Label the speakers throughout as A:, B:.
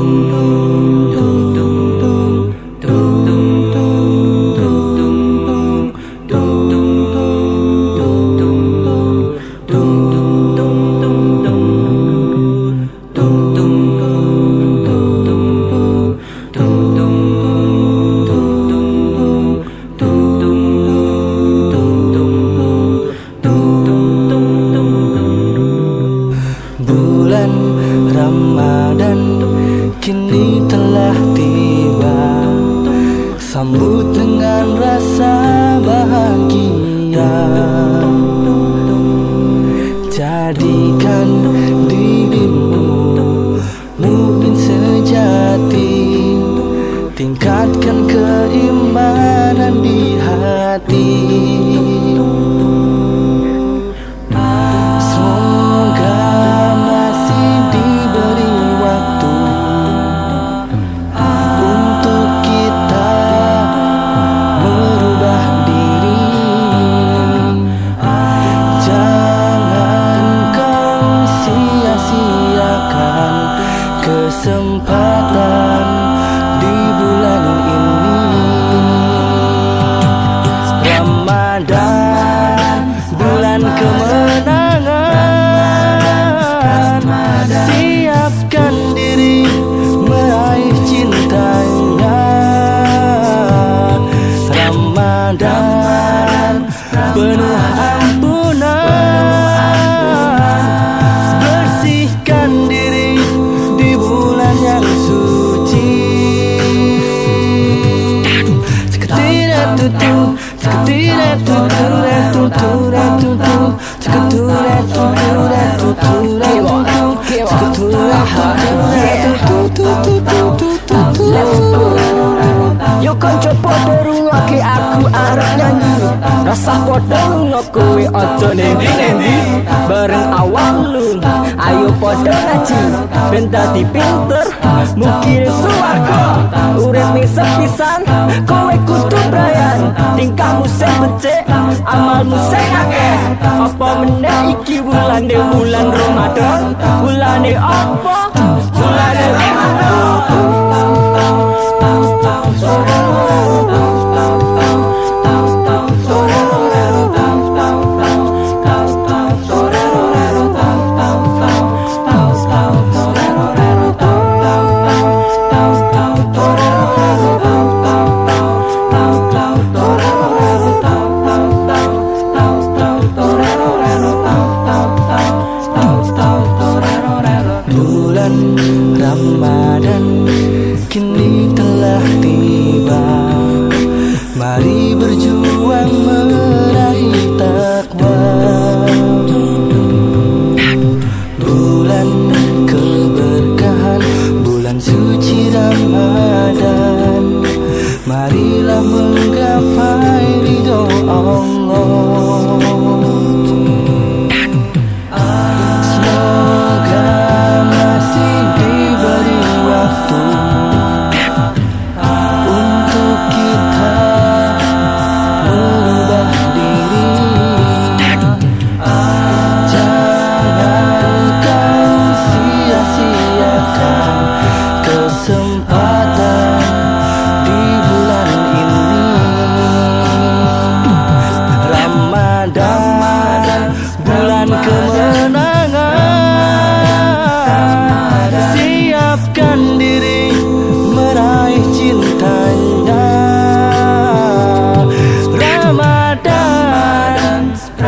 A: Bulan telah tiba. Sambut dengan rasa bahagia. Jadikan kesempatan
B: Yo kanca aku arep nyanyi. Aja nendi-nendi Bareng ayo ngaji. Ben dadi pinter mungkin suwarga. Urip ning sepisan kowe kudu brayan Tingkahmu sing becik amalmu sing akeh. Apa meneh iki wulane wulan Ramadan? Wulane apa? Wulane Ramadan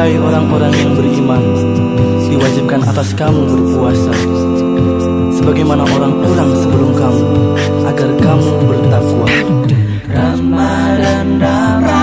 A: Hai orang-orang yang beriman Diwajibkan atas kamu berpuasa. Sebagaimana orang-orang sebelum kamu Agar kamu bertakwa. Ramadan, Ramadan